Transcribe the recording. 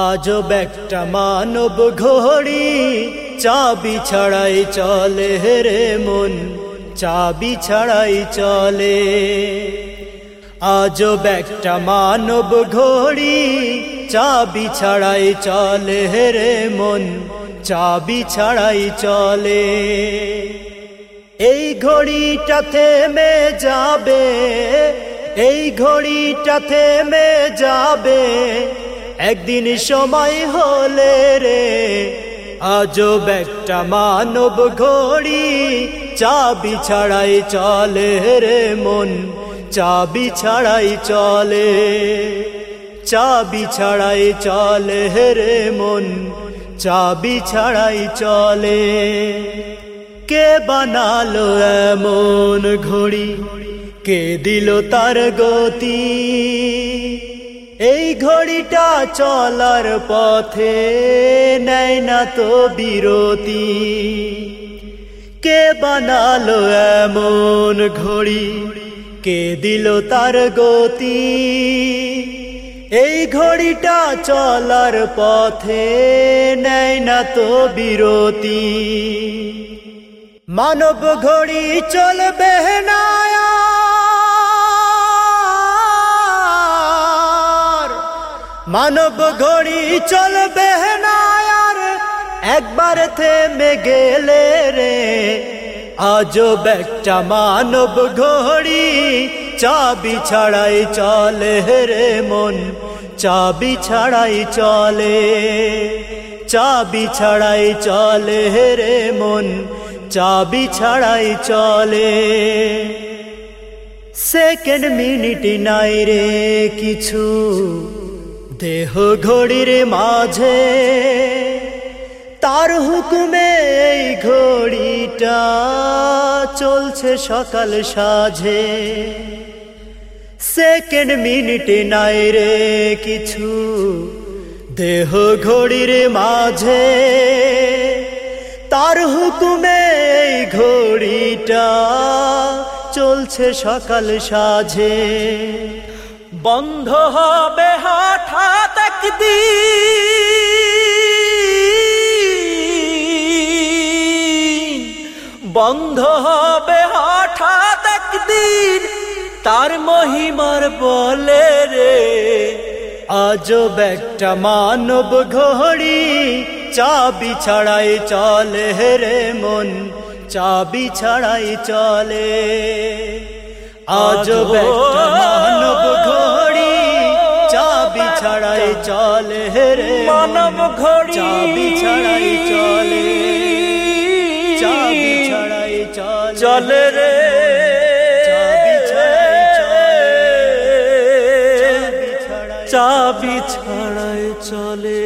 আজব একটা মানব ঘড়ি, চাবি ছাড়াই চলে রে মন, চাবি ছাড়াই চলে। আজব একটা মানব ঘড়ি, চাবি ছাড়াই চলে রে মন, চাবি ছাড়াই চলে। এই ঘড়িটা থেমে যাবে, এই ঘড়িটা থেমে যাবে একদিন সময় হলে রে আজব একটা মানব ঘড়ি, চাবি ছাড়াই চলে রে মন, চাবি ছাড়াই চলে, চাবি ছাড়াই চলে রে মন, চাবি ছাড়াই চলে। কে বানালো এমন ঘড়ি? কে দিল তার গতি? এই ঘড়িটা চলার পথে নেয় না তো বিরতি। কে বানালো এমন ঘড়ি? কে দিল তার গতি? এই ঘড়িটা চলার পথে নেয় না তো বিরতি। মানব ঘড়ি চলবে না মানব ঘড়ি চলবে না আর একবার থেমে গেলে রে। আজব একটা মানব ঘড়ি, চাবি ছাড়াই চলে রে মন, চাবি ছাড়াই চলে, চাবি ছাড়াই চলে রে মন, চাবি ছাড়াই চলে। সেকেন্ড মিনিট নাই রে কিছু। দেহ ঘড়ির মাঝে, তার হুকুমে এই ঘড়িটা চলছে সকাল সাঝে। সেকেন্ড মিনিট নাই রে কিছু, দেহ ঘড়ির মাঝে, তার হুকুমে এই ঘড়িটা চলছে সকাল সাঝে। বন্ধ হবে হঠাৎ একদিন। বন্ধ হবে হঠাৎ একদিন। তার মহিমার বলে রে আজব একটা মানব ঘড়ি। চাবি ছাড়াই চলে রে মন চাবি ছাড়াই চলে। আজব ছাড়াই চলে রে। মন, মানব ঘড়ি। চাবি ছাড়াই চলে। চাবি ছাড়াই চলে। চলে রে। চাবি ছাড়াই চলে। চাবি ছাড়াই চলে।